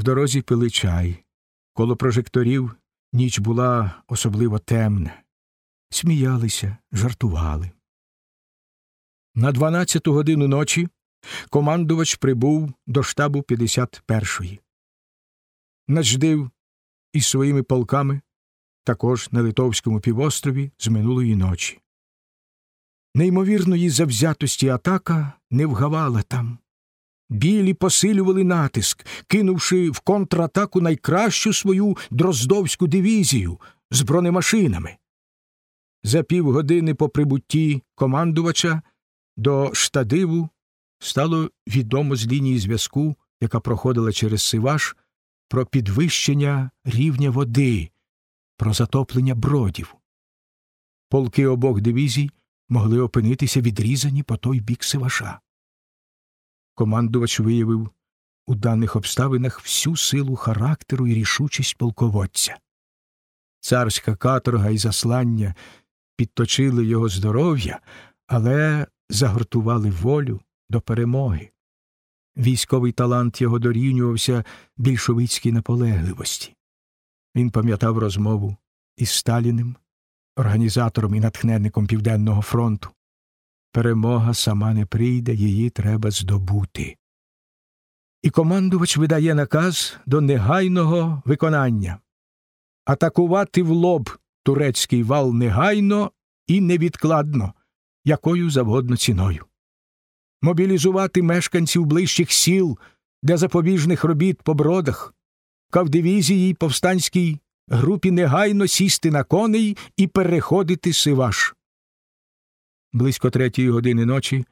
В дорозі пили чай. Коло прожекторів ніч була особливо темна. Сміялися, жартували. На 12 годину ночі командувач прибув до штабу 51-ї. Начдив із своїми полками також на Литовському півострові з минулої ночі. Неймовірної завзятості атака не вгавала там. Білі посилювали натиск, кинувши в контратаку найкращу свою дроздовську дивізію з бронемашинами. За півгодини по прибутті командувача до штадиву стало відомо з лінії зв'язку, яка проходила через Сиваш, про підвищення рівня води, про затоплення бродів. Полки обох дивізій могли опинитися відрізані по той бік Сиваша. Командувач виявив у даних обставинах всю силу характеру і рішучість полководця. Царська каторга і заслання підточили його здоров'я, але загортували волю до перемоги. Військовий талант його дорівнювався більшовицькій наполегливості. Він пам'ятав розмову із Сталіним, організатором і натхненником Південного фронту. Перемога сама не прийде, її треба здобути. І командувач видає наказ до негайного виконання атакувати в лоб турецький вал негайно і невідкладно, якою завгодно ціною, мобілізувати мешканців ближчих сіл для запобіжних робіт по бродах, кавдивізії повстанській групі негайно сісти на коней і переходити Сиваш. Близько третьої години ночі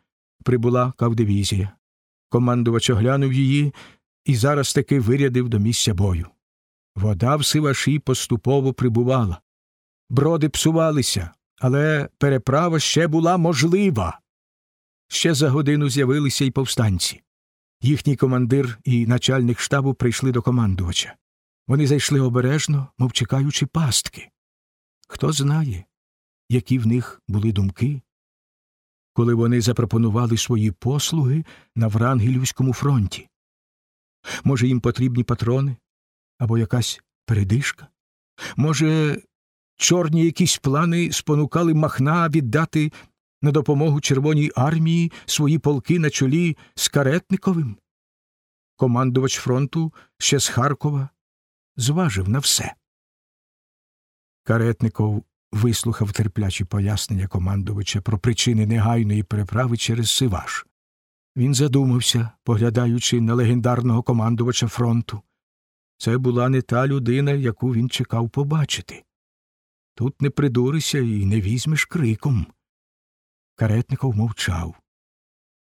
прибула кавдивізія. Командувач оглянув її і зараз таки вирядив до місця бою. Вода в Сиваші поступово прибувала. Броди псувалися, але переправа ще була можлива. Ще за годину з'явилися й повстанці. Їхній командир і начальник штабу прийшли до командувача. Вони зайшли обережно, мов чекаючи пастки. Хто знає, які в них були думки, коли вони запропонували свої послуги на Врангелівському фронті. Може, їм потрібні патрони або якась передишка? Може, чорні якісь плани спонукали Махна віддати на допомогу Червоній армії свої полки на чолі з Каретниковим? Командувач фронту ще з Харкова зважив на все. Каретников вислухав терплячі пояснення командувача про причини негайної переправи через Сиваш. Він задумався, поглядаючи на легендарного командувача фронту. Це була не та людина, яку він чекав побачити. Тут не придурися і не візьмеш криком. Каретников мовчав.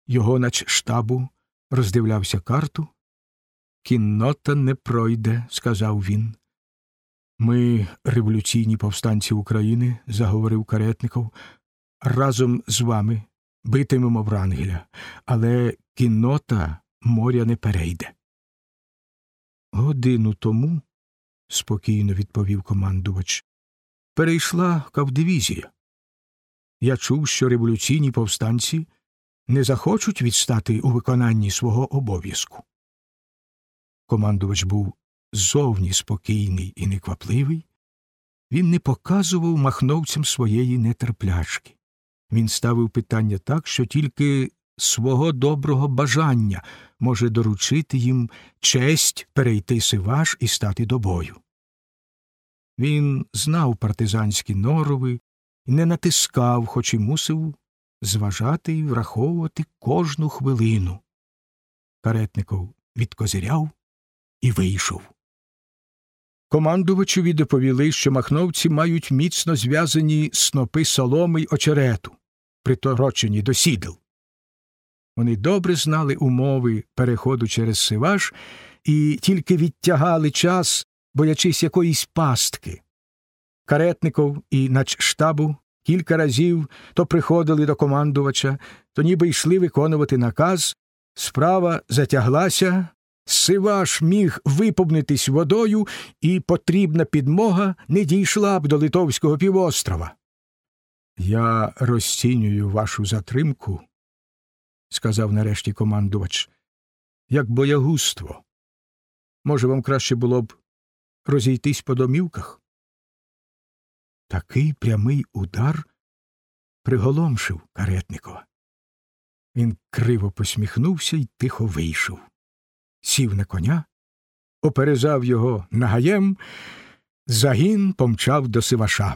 Його нач штабу роздивлявся карту. Кіннота не пройде, сказав він. Ми, революційні повстанці України, заговорив Каретников, разом з вами битимемо Врангеля, але кіннота моря не перейде. Годину тому, спокійно відповів командувач, перейшла кавдивізія. Я чув, що революційні повстанці не захочуть відстати у виконанні свого обов'язку. Командувач був зовні спокійний і неквапливий, він не показував махновцям своєї нетерплячки. Він ставив питання так, що тільки свого доброго бажання може доручити їм честь перейти Сиваш і стати до бою. Він знав партизанські норови і не натискав, хоч і мусив зважати і враховувати кожну хвилину. Каретников відкозиряв і вийшов. Командувачеві доповіли, що махновці мають міцно зв'язані снопи соломи й очерету, приторочені до сідел. Вони добре знали умови переходу через Сиваш і тільки відтягали час, боячись якоїсь пастки. Каретников і начштабу кілька разів то приходили до командувача, то ніби йшли виконувати наказ. Справа затяглася, Сиваш міг виповнитись водою, і потрібна підмога не дійшла б до Литовського півострова. Я розцінюю вашу затримку, сказав нарешті командувач, як боягузтво. Може, вам краще було б розійтись по домівках? Такий прямий удар приголомшив Каретникова. Він криво посміхнувся і тихо вийшов, сів на коня, оперезав його нагаєм, загін помчав до Сиваша.